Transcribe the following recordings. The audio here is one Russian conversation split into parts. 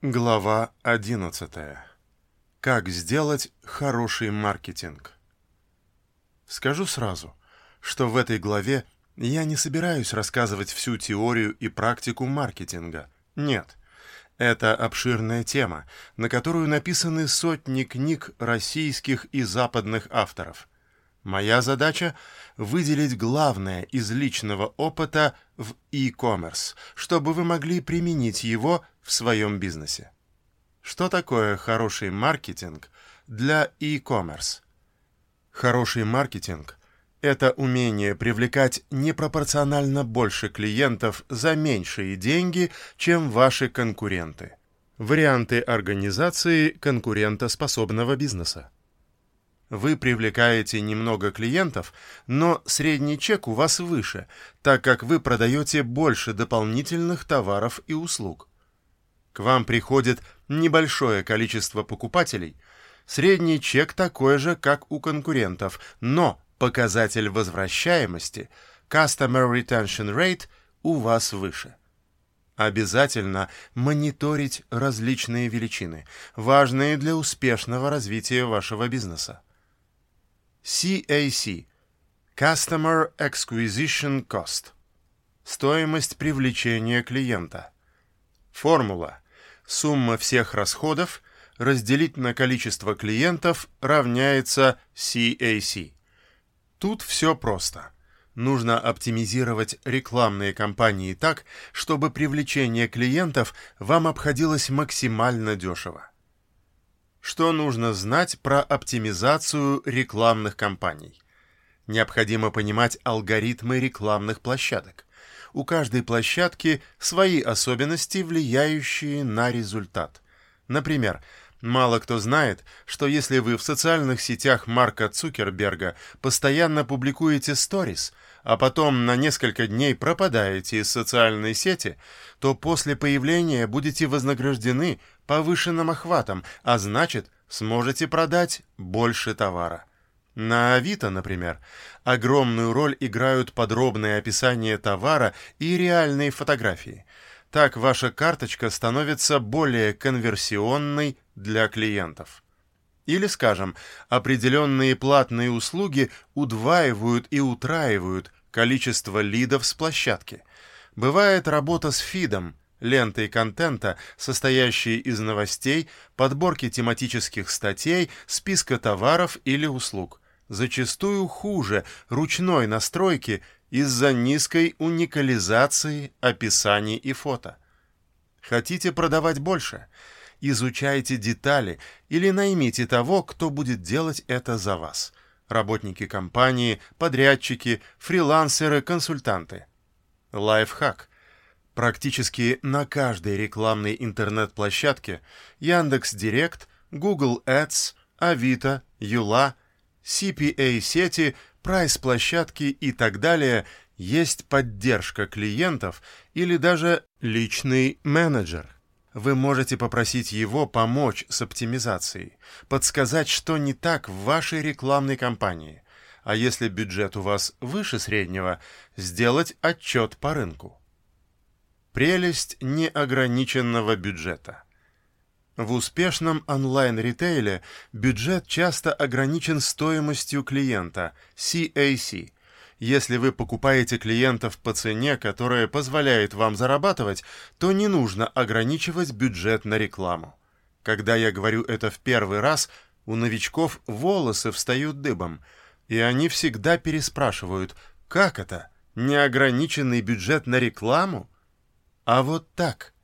Глава 11. Как сделать хороший маркетинг? Скажу сразу, что в этой главе я не собираюсь рассказывать всю теорию и практику маркетинга. Нет. Это обширная тема, на которую написаны сотни книг российских и западных авторов. Моя задача — выделить главное из личного опыта в e-commerce, чтобы вы могли применить его в своем бизнесе. Что такое хороший маркетинг для e-commerce? Хороший маркетинг – это умение привлекать непропорционально больше клиентов за меньшие деньги, чем ваши конкуренты. Варианты организации конкурентоспособного бизнеса. Вы привлекаете немного клиентов, но средний чек у вас выше, так как вы продаете больше дополнительных товаров и услуг. К вам приходит небольшое количество покупателей, средний чек такой же, как у конкурентов, но показатель возвращаемости, Customer Retention Rate, у вас выше. Обязательно мониторить различные величины, важные для успешного развития вашего бизнеса. CAC – Customer Acquisition Cost – стоимость привлечения клиента. Формула – Сумма всех расходов разделить на количество клиентов равняется CAC. Тут все просто. Нужно оптимизировать рекламные кампании так, чтобы привлечение клиентов вам обходилось максимально дешево. Что нужно знать про оптимизацию рекламных кампаний? Необходимо понимать алгоритмы рекламных площадок у каждой площадки свои особенности, влияющие на результат. Например, мало кто знает, что если вы в социальных сетях Марка Цукерберга постоянно публикуете сторис, а потом на несколько дней пропадаете из социальной сети, то после появления будете вознаграждены повышенным охватом, а значит, сможете продать больше товара. На Авито, например, огромную роль играют подробные описания товара и реальные фотографии. Так ваша карточка становится более конверсионной для клиентов. Или, скажем, определенные платные услуги удваивают и утраивают количество лидов с площадки. Бывает работа с фидом, лентой контента, состоящей из новостей, подборки тематических статей, списка товаров или услуг – зачастую хуже ручной настройки из-за низкой уникализации описаний и фото. Хотите продавать больше? Изучайте детали или наймите того, кто будет делать это за вас. Работники компании, подрядчики, фрилансеры, консультанты. Лайфхак. Практически на каждой рекламной интернет-площадке Яндекс.Директ, Google Ads, Авито, Юла – CPA-сети, прайс-площадки и так далее есть поддержка клиентов или даже личный менеджер. Вы можете попросить его помочь с оптимизацией, подсказать, что не так в вашей рекламной кампании, а если бюджет у вас выше среднего, сделать отчет по рынку. Прелесть неограниченного бюджета – в успешном онлайн-ритейле бюджет часто ограничен стоимостью клиента, CAC. Если вы покупаете клиентов по цене, которая позволяет вам зарабатывать, то не нужно ограничивать бюджет на рекламу. Когда я говорю это в первый раз, у новичков волосы встают дыбом, и они всегда переспрашивают, как это, неограниченный бюджет на рекламу? А вот так –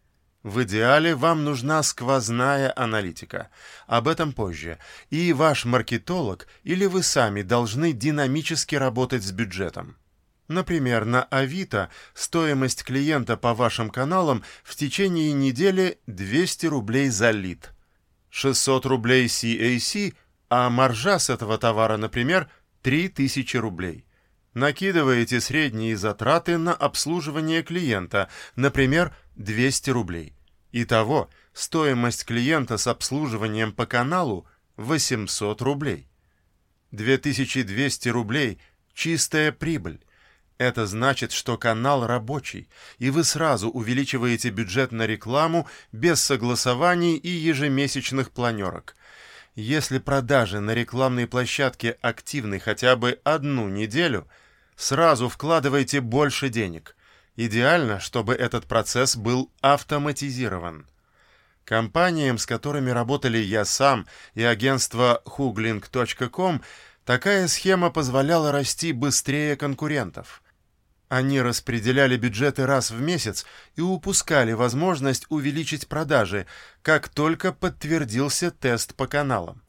в идеале вам нужна сквозная аналитика. Об этом позже. И ваш маркетолог или вы сами должны динамически работать с бюджетом. Например, на Авито стоимость клиента по вашим каналам в течение недели 200 рублей за лид. 600 рублей CAC, а маржа с этого товара, например, 3000 рублей. Накидываете средние затраты на обслуживание клиента, например, 200 рублей. Итого, стоимость клиента с обслуживанием по каналу 800 рублей. 2200 рублей – чистая прибыль. Это значит, что канал рабочий, и вы сразу увеличиваете бюджет на рекламу без согласований и ежемесячных планерок. Если продажи на рекламной площадке активны хотя бы одну неделю, сразу вкладывайте больше денег. Идеально, чтобы этот процесс был автоматизирован. Компаниям, с которыми работали я сам и агентство hugling.com, такая схема позволяла расти быстрее конкурентов. Они распределяли бюджеты раз в месяц и упускали возможность увеличить продажи, как только подтвердился тест по каналам.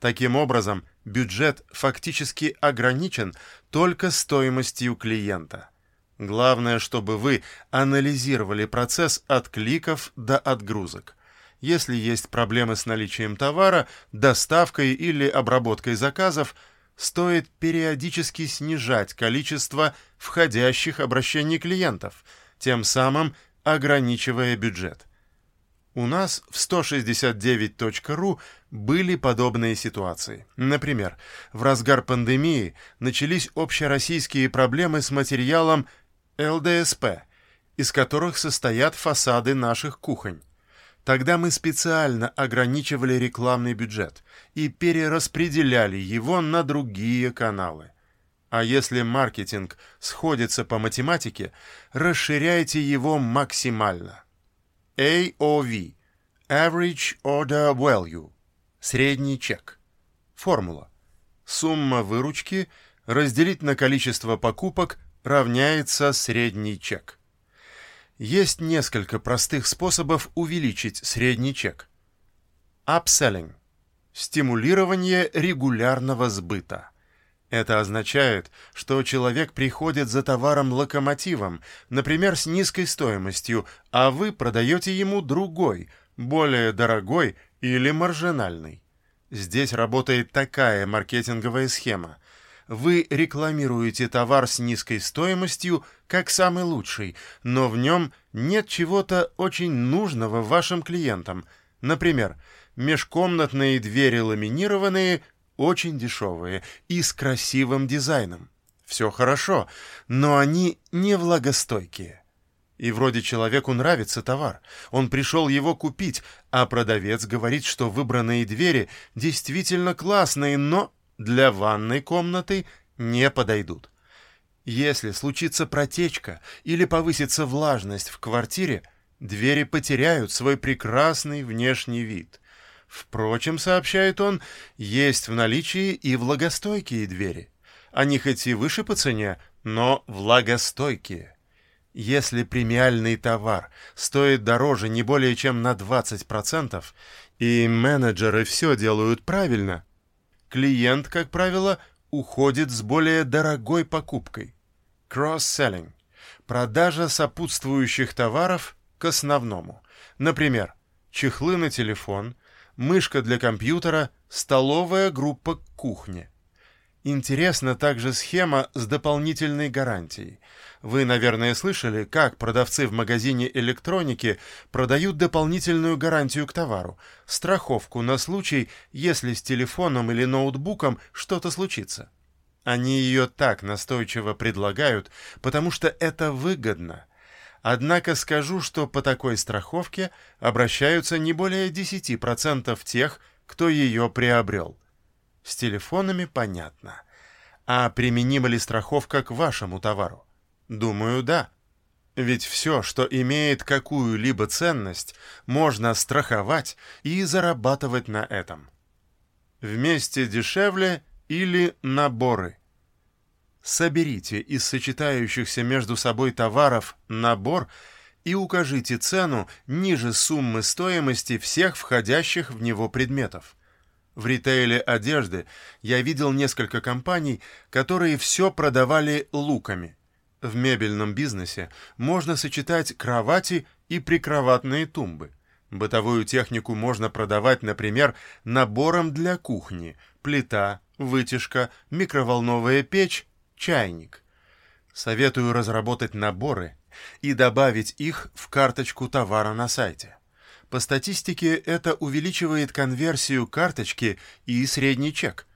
Таким образом, бюджет фактически ограничен только стоимостью клиента. Главное, чтобы вы анализировали процесс от кликов до отгрузок. Если есть проблемы с наличием товара, доставкой или обработкой заказов, стоит периодически снижать количество входящих обращений клиентов, тем самым ограничивая бюджет. У нас в 169.ru были подобные ситуации. Например, в разгар пандемии начались общероссийские проблемы с материалом ЛДСП, из которых состоят фасады наших кухонь. Тогда мы специально ограничивали рекламный бюджет и перераспределяли его на другие каналы. А если маркетинг сходится по математике, расширяйте его максимально. AOV – Average Order Value – средний чек. Формула. Сумма выручки разделить на количество покупок равняется средний чек. Есть несколько простых способов увеличить средний чек. Upselling – стимулирование регулярного сбыта. Это означает, что человек приходит за товаром-локомотивом, например, с низкой стоимостью, а вы продаете ему другой, более дорогой или маржинальный. Здесь работает такая маркетинговая схема вы рекламируете товар с низкой стоимостью как самый лучший, но в нем нет чего-то очень нужного вашим клиентам. Например, межкомнатные двери ламинированные, очень дешевые и с красивым дизайном. Все хорошо, но они не влагостойкие. И вроде человеку нравится товар. Он пришел его купить, а продавец говорит, что выбранные двери действительно классные, но для ванной комнаты не подойдут. Если случится протечка или повысится влажность в квартире, двери потеряют свой прекрасный внешний вид. Впрочем, сообщает он, есть в наличии и влагостойкие двери. Они хоть и выше по цене, но влагостойкие. Если премиальный товар стоит дороже не более чем на 20%, и менеджеры все делают правильно – клиент, как правило, уходит с более дорогой покупкой. Cross-selling – продажа сопутствующих товаров к основному. Например, чехлы на телефон, мышка для компьютера, столовая группа к кухне. Интересна также схема с дополнительной гарантией. Вы, наверное, слышали, как продавцы в магазине электроники продают дополнительную гарантию к товару, страховку на случай, если с телефоном или ноутбуком что-то случится. Они ее так настойчиво предлагают, потому что это выгодно. Однако скажу, что по такой страховке обращаются не более 10% тех, кто ее приобрел. С телефонами понятно. А применима ли страховка к вашему товару? Думаю, да. Ведь все, что имеет какую-либо ценность, можно страховать и зарабатывать на этом. Вместе дешевле или наборы. Соберите из сочетающихся между собой товаров набор и укажите цену ниже суммы стоимости всех входящих в него предметов. В ритейле одежды я видел несколько компаний, которые все продавали луками. В мебельном бизнесе можно сочетать кровати и прикроватные тумбы. Бытовую технику можно продавать, например, набором для кухни, плита, вытяжка, микроволновая печь, чайник. Советую разработать наборы и добавить их в карточку товара на сайте. По статистике это увеличивает конверсию карточки и средний чек.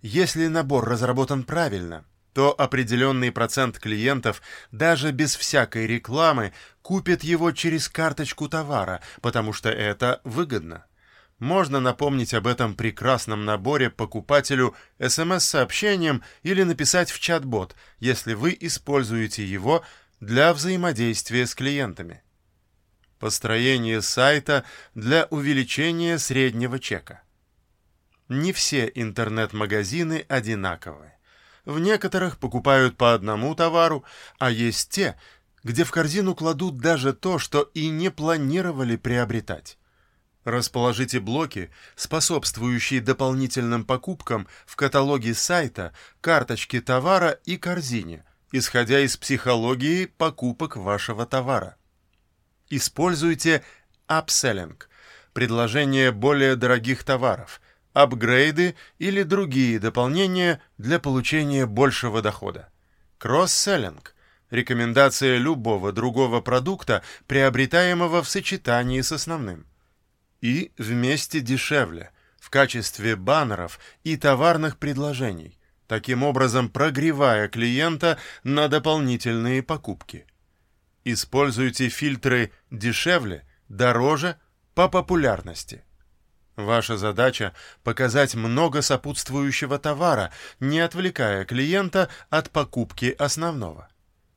Если набор разработан правильно, то определенный процент клиентов даже без всякой рекламы купит его через карточку товара, потому что это выгодно. Можно напомнить об этом прекрасном наборе покупателю смс-сообщением или написать в чат-бот, если вы используете его для взаимодействия с клиентами. Построение сайта для увеличения среднего чека. Не все интернет-магазины одинаковы. В некоторых покупают по одному товару, а есть те, где в корзину кладут даже то, что и не планировали приобретать. Расположите блоки, способствующие дополнительным покупкам в каталоге сайта, карточке товара и корзине, исходя из психологии покупок вашего товара. Используйте апселлинг, предложение более дорогих товаров, апгрейды или другие дополнения для получения большего дохода. Кросс-селлинг – рекомендация любого другого продукта, приобретаемого в сочетании с основным и вместе дешевле в качестве баннеров и товарных предложений, таким образом прогревая клиента на дополнительные покупки. Используйте фильтры дешевле, дороже, по популярности. Ваша задача – показать много сопутствующего товара, не отвлекая клиента от покупки основного.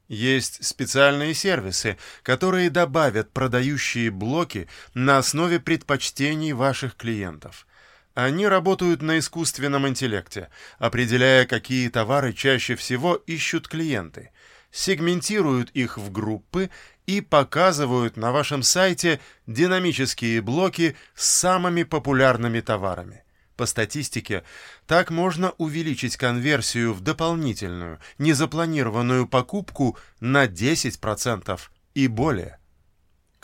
Есть специальные сервисы, которые добавят продающие блоки на основе предпочтений ваших клиентов. Они работают на искусственном интеллекте, определяя, какие товары чаще всего ищут клиенты, сегментируют их в группы и показывают на вашем сайте динамические блоки с самыми популярными товарами. По статистике, так можно увеличить конверсию в дополнительную, незапланированную покупку на 10% и более.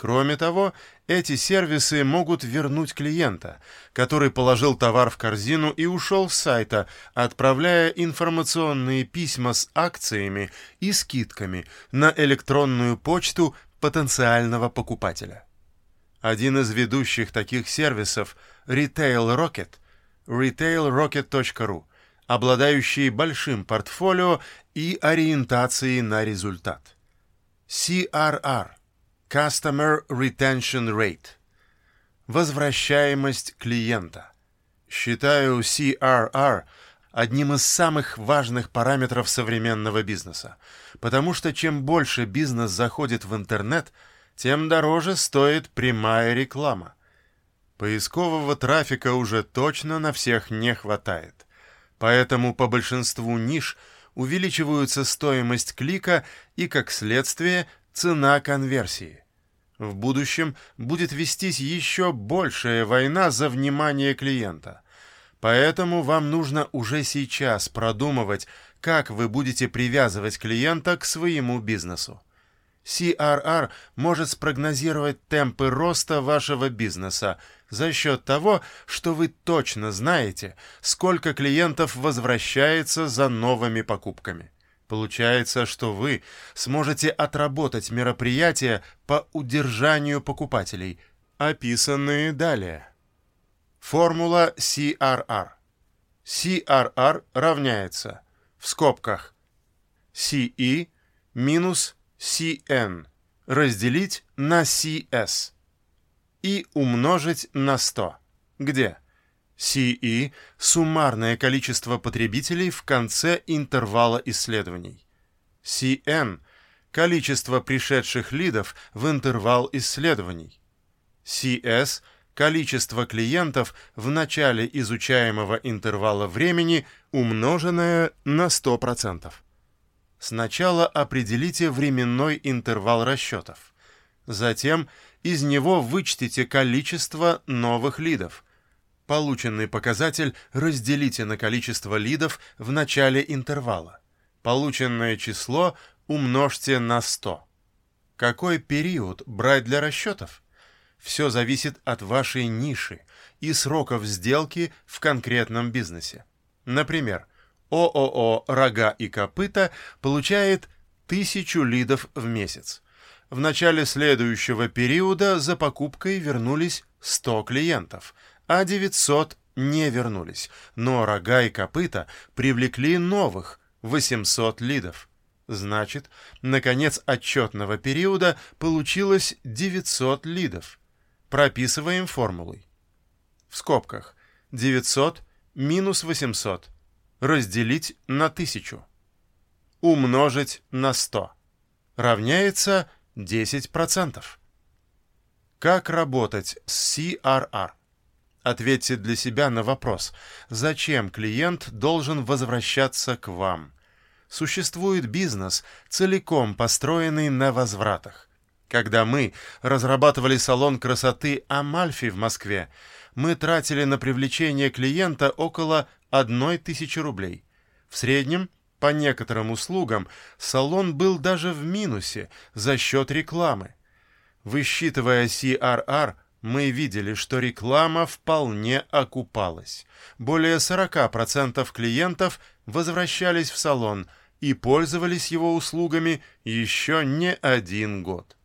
Кроме того, эти сервисы могут вернуть клиента, который положил товар в корзину и ушел с сайта, отправляя информационные письма с акциями и скидками на электронную почту потенциального покупателя. Один из ведущих таких сервисов, Retail Rocket, retailrocket.ru, обладающие большим портфолио и ориентацией на результат. CRR – Customer Retention Rate – возвращаемость клиента. Считаю CRR одним из самых важных параметров современного бизнеса, потому что чем больше бизнес заходит в интернет, тем дороже стоит прямая реклама – Поискового трафика уже точно на всех не хватает. Поэтому по большинству ниш увеличиваются стоимость клика и, как следствие, цена конверсии. В будущем будет вестись еще большая война за внимание клиента. Поэтому вам нужно уже сейчас продумывать, как вы будете привязывать клиента к своему бизнесу. CRR может спрогнозировать темпы роста вашего бизнеса за счет того, что вы точно знаете, сколько клиентов возвращается за новыми покупками. Получается, что вы сможете отработать мероприятия по удержанию покупателей, описанные далее. Формула CRR. CRR равняется в скобках CE минус Cn разделить на Cs и умножить на 100, где CE – суммарное количество потребителей в конце интервала исследований, Cn – количество пришедших лидов в интервал исследований, CS – количество клиентов в начале изучаемого интервала времени, умноженное на 100%. Сначала определите временной интервал расчетов. Затем из него вычтите количество новых лидов. Полученный показатель разделите на количество лидов в начале интервала. Полученное число умножьте на 100. Какой период брать для расчетов? Все зависит от вашей ниши и сроков сделки в конкретном бизнесе. Например, ООО «Рога и копыта» получает тысячу лидов в месяц. В начале следующего периода за покупкой вернулись 100 клиентов, а 900 не вернулись, но «Рога и копыта» привлекли новых 800 лидов. Значит, на конец отчетного периода получилось 900 лидов. Прописываем формулой. В скобках 900 минус 800 разделить на 1000. Умножить на 100 равняется 10%. Как работать с CRR? Ответьте для себя на вопрос, зачем клиент должен возвращаться к вам? Существует бизнес, целиком построенный на возвратах. Когда мы разрабатывали салон красоты «Амальфи» в Москве, мы тратили на привлечение клиента около 1000 рублей. В среднем, по некоторым услугам, салон был даже в минусе за счет рекламы. Высчитывая CRR, мы видели, что реклама вполне окупалась. Более 40% клиентов возвращались в салон и пользовались его услугами еще не один год.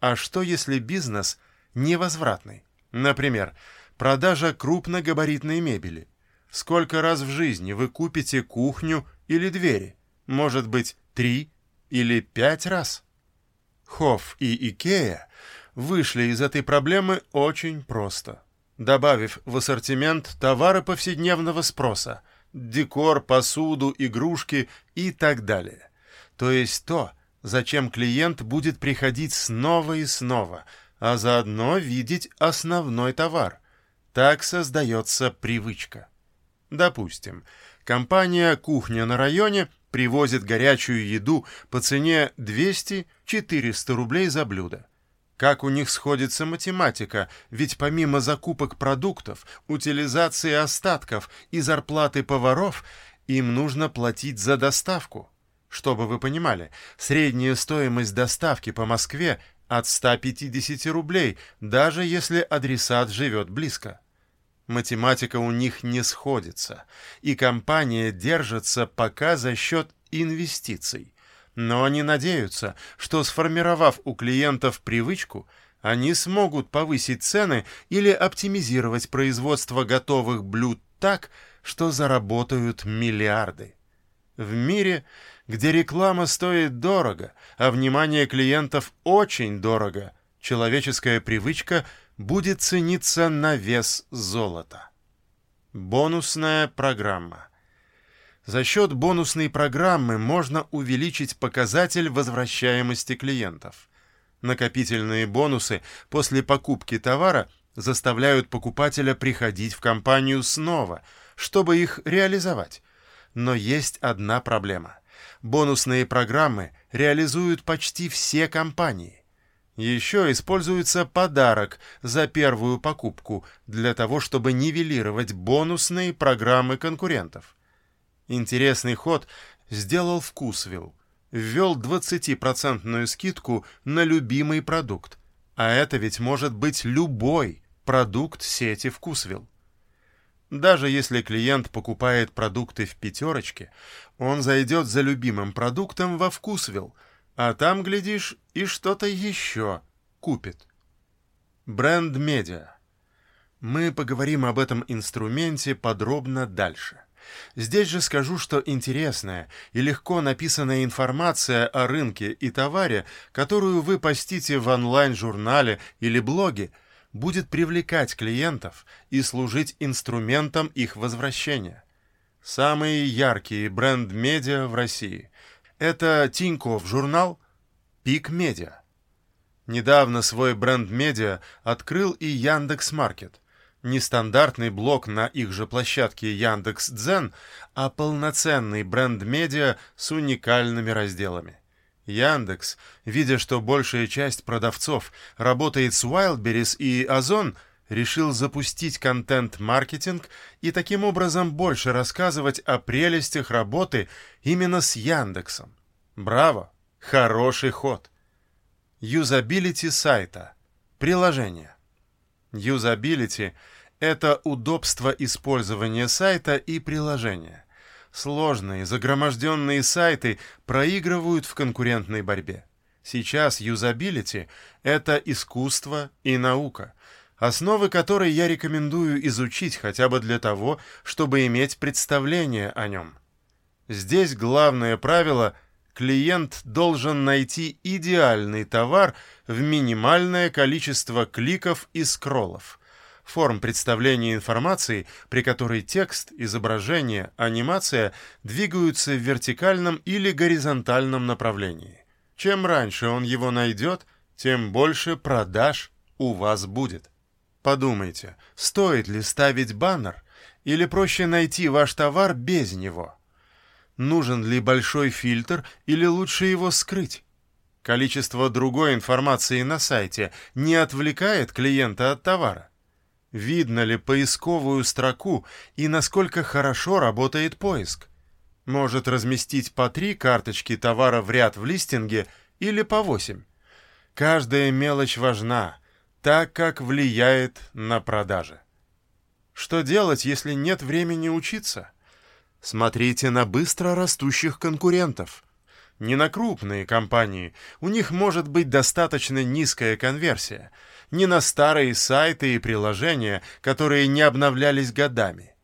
А что если бизнес невозвратный? Например, продажа крупногабаритной мебели. Сколько раз в жизни вы купите кухню или двери? Может быть, три или пять раз? Хофф и Икея вышли из этой проблемы очень просто, добавив в ассортимент товары повседневного спроса, декор, посуду, игрушки и так далее. То есть то, зачем клиент будет приходить снова и снова, а заодно видеть основной товар. Так создается привычка. Допустим, компания «Кухня на районе» привозит горячую еду по цене 200-400 рублей за блюдо. Как у них сходится математика, ведь помимо закупок продуктов, утилизации остатков и зарплаты поваров, им нужно платить за доставку. Чтобы вы понимали, средняя стоимость доставки по Москве от 150 рублей, даже если адресат живет близко. Математика у них не сходится, и компания держится пока за счет инвестиций. Но они надеются, что сформировав у клиентов привычку, они смогут повысить цены или оптимизировать производство готовых блюд так, что заработают миллиарды. В мире, где реклама стоит дорого, а внимание клиентов очень дорого, человеческая привычка будет цениться на вес золота. Бонусная программа. За счет бонусной программы можно увеличить показатель возвращаемости клиентов. Накопительные бонусы после покупки товара заставляют покупателя приходить в компанию снова, чтобы их реализовать. Но есть одна проблема. Бонусные программы реализуют почти все компании. Еще используется подарок за первую покупку для того, чтобы нивелировать бонусные программы конкурентов. Интересный ход сделал Вкусвилл. Ввел 20% скидку на любимый продукт. А это ведь может быть любой продукт сети Вкусвилл. Даже если клиент покупает продукты в пятерочке, он зайдет за любимым продуктом во Вкусвилл, а там, глядишь, и что-то еще купит. Бренд-медиа. Мы поговорим об этом инструменте подробно дальше. Здесь же скажу, что интересная и легко написанная информация о рынке и товаре, которую вы постите в онлайн-журнале или блоге, будет привлекать клиентов и служить инструментом их возвращения. Самые яркие бренд-медиа в России – это Тинькофф журнал, Пик Медиа. Недавно свой бренд-медиа открыл и Яндекс.Маркет не стандартный блок на их же площадке Яндекс.Дзен, а полноценный бренд-медиа с уникальными разделами. Яндекс, видя, что большая часть продавцов работает с Wildberries и Озон, решил запустить контент-маркетинг и таким образом больше рассказывать о прелестях работы именно с Яндексом. Браво! Хороший ход! Юзабилити сайта. Приложение. Юзабилити — это удобство использования сайта и приложения. Сложные, загроможденные сайты проигрывают в конкурентной борьбе. Сейчас юзабилити — это искусство и наука, основы которой я рекомендую изучить хотя бы для того, чтобы иметь представление о нем. Здесь главное правило – клиент должен найти идеальный товар в минимальное количество кликов и скроллов – форм представления информации, при которой текст, изображение, анимация двигаются в вертикальном или горизонтальном направлении. Чем раньше он его найдет, тем больше продаж у вас будет. Подумайте, стоит ли ставить баннер или проще найти ваш товар без него? Нужен ли большой фильтр или лучше его скрыть? Количество другой информации на сайте не отвлекает клиента от товара видно ли поисковую строку и насколько хорошо работает поиск. Может разместить по три карточки товара в ряд в листинге или по восемь. Каждая мелочь важна, так как влияет на продажи. Что делать, если нет времени учиться? Смотрите на быстро растущих конкурентов. Не на крупные компании, у них может быть достаточно низкая конверсия – ни на старые сайты и приложения, которые не обновлялись годами.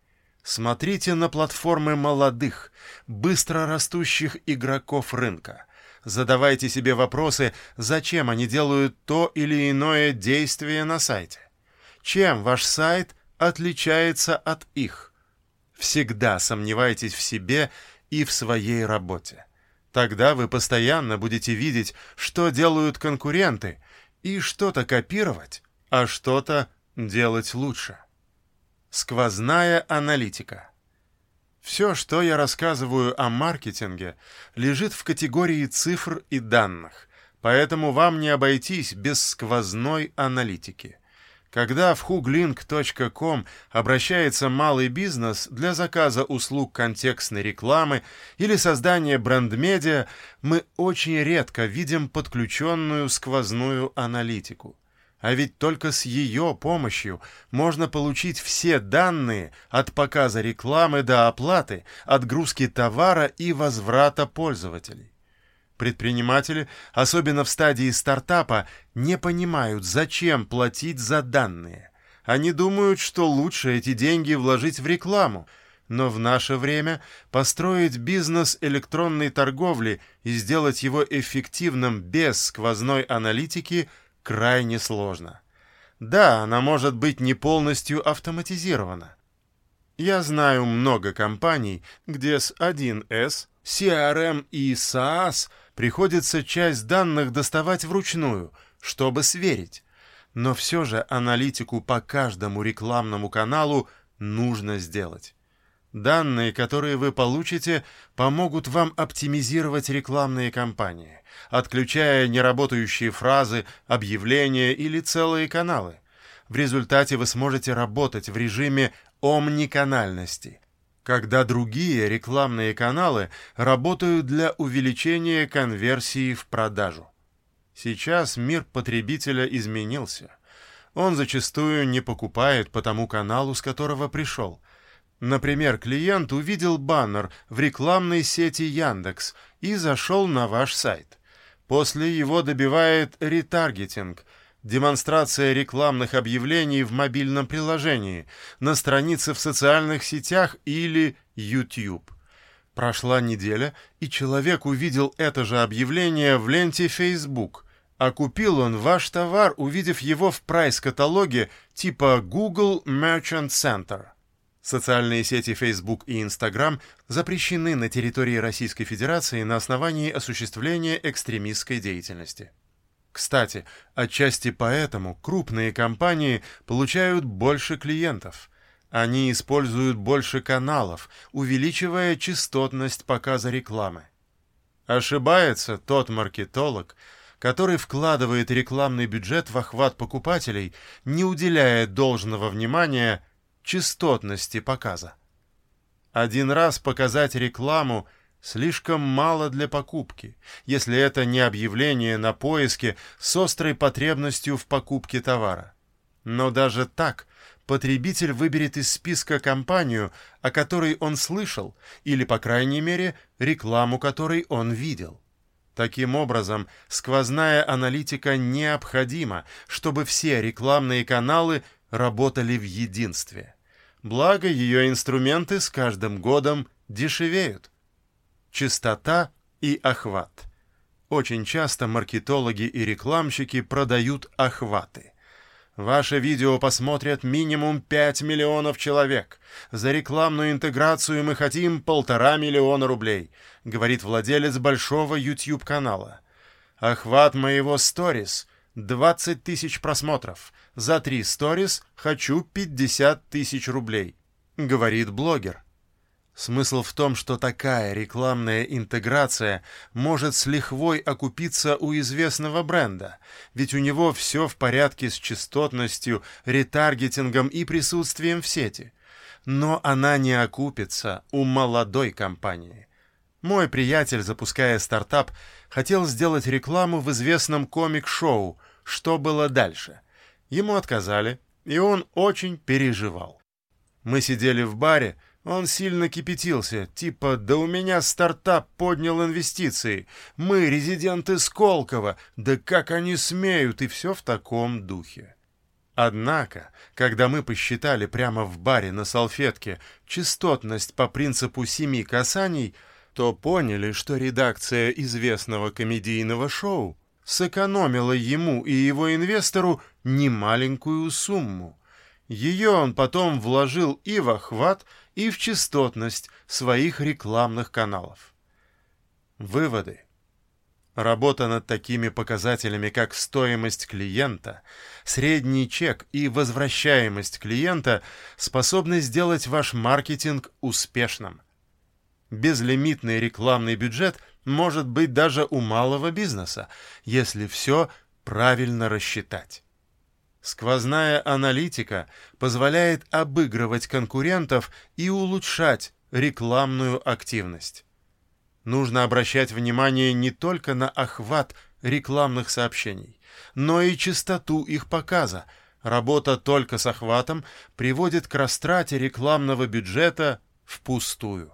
Смотрите на платформы молодых, быстро растущих игроков рынка. Задавайте себе вопросы, зачем они делают то или иное действие на сайте. Чем ваш сайт отличается от их? Всегда сомневайтесь в себе и в своей работе. Тогда вы постоянно будете видеть, что делают конкуренты, и что-то копировать, а что-то делать лучше. Сквозная аналитика. Все, что я рассказываю о маркетинге, лежит в категории цифр и данных, поэтому вам не обойтись без сквозной аналитики. Когда в huglink.com обращается малый бизнес для заказа услуг контекстной рекламы или создания бренд-медиа, мы очень редко видим подключенную сквозную аналитику. А ведь только с ее помощью можно получить все данные от показа рекламы до оплаты, отгрузки товара и возврата пользователей. Предприниматели, особенно в стадии стартапа, не понимают, зачем платить за данные. Они думают, что лучше эти деньги вложить в рекламу, но в наше время построить бизнес электронной торговли и сделать его эффективным без сквозной аналитики крайне сложно. Да, она может быть не полностью автоматизирована. Я знаю много компаний, где с 1С, CRM и SaaS – Приходится часть данных доставать вручную, чтобы сверить. Но все же аналитику по каждому рекламному каналу нужно сделать. Данные, которые вы получите, помогут вам оптимизировать рекламные кампании, отключая неработающие фразы, объявления или целые каналы. В результате вы сможете работать в режиме омниканальности – когда другие рекламные каналы работают для увеличения конверсии в продажу. Сейчас мир потребителя изменился. Он зачастую не покупает по тому каналу, с которого пришел. Например, клиент увидел баннер в рекламной сети Яндекс и зашел на ваш сайт. После его добивает ретаргетинг – демонстрация рекламных объявлений в мобильном приложении, на странице в социальных сетях или YouTube. Прошла неделя, и человек увидел это же объявление в ленте Facebook, а купил он ваш товар, увидев его в прайс-каталоге типа Google Merchant Center. Социальные сети Facebook и Instagram запрещены на территории Российской Федерации на основании осуществления экстремистской деятельности. Кстати, отчасти поэтому крупные компании получают больше клиентов. Они используют больше каналов, увеличивая частотность показа рекламы. Ошибается тот маркетолог, который вкладывает рекламный бюджет в охват покупателей, не уделяя должного внимания частотности показа. Один раз показать рекламу – слишком мало для покупки, если это не объявление на поиске с острой потребностью в покупке товара. Но даже так потребитель выберет из списка компанию, о которой он слышал, или, по крайней мере, рекламу которой он видел. Таким образом, сквозная аналитика необходима, чтобы все рекламные каналы работали в единстве. Благо, ее инструменты с каждым годом дешевеют. Частота и охват. Очень часто маркетологи и рекламщики продают охваты. Ваше видео посмотрят минимум 5 миллионов человек. За рекламную интеграцию мы хотим полтора миллиона рублей, говорит владелец большого YouTube-канала. Охват моего сторис — 20 тысяч просмотров. За три сторис хочу 50 тысяч рублей, говорит блогер. Смысл в том, что такая рекламная интеграция может с лихвой окупиться у известного бренда, ведь у него все в порядке с частотностью, ретаргетингом и присутствием в сети. Но она не окупится у молодой компании. Мой приятель, запуская стартап, хотел сделать рекламу в известном комик-шоу «Что было дальше?». Ему отказали, и он очень переживал. Мы сидели в баре, он сильно кипятился, типа «Да у меня стартап поднял инвестиции, мы резиденты Сколково, да как они смеют» и все в таком духе. Однако, когда мы посчитали прямо в баре на салфетке частотность по принципу семи касаний, то поняли, что редакция известного комедийного шоу сэкономила ему и его инвестору немаленькую сумму. Ее он потом вложил и в охват, и в частотность своих рекламных каналов. Выводы. Работа над такими показателями, как стоимость клиента, средний чек и возвращаемость клиента, способны сделать ваш маркетинг успешным. Безлимитный рекламный бюджет может быть даже у малого бизнеса, если все правильно рассчитать. Сквозная аналитика позволяет обыгрывать конкурентов и улучшать рекламную активность. Нужно обращать внимание не только на охват рекламных сообщений, но и частоту их показа. Работа только с охватом приводит к растрате рекламного бюджета впустую.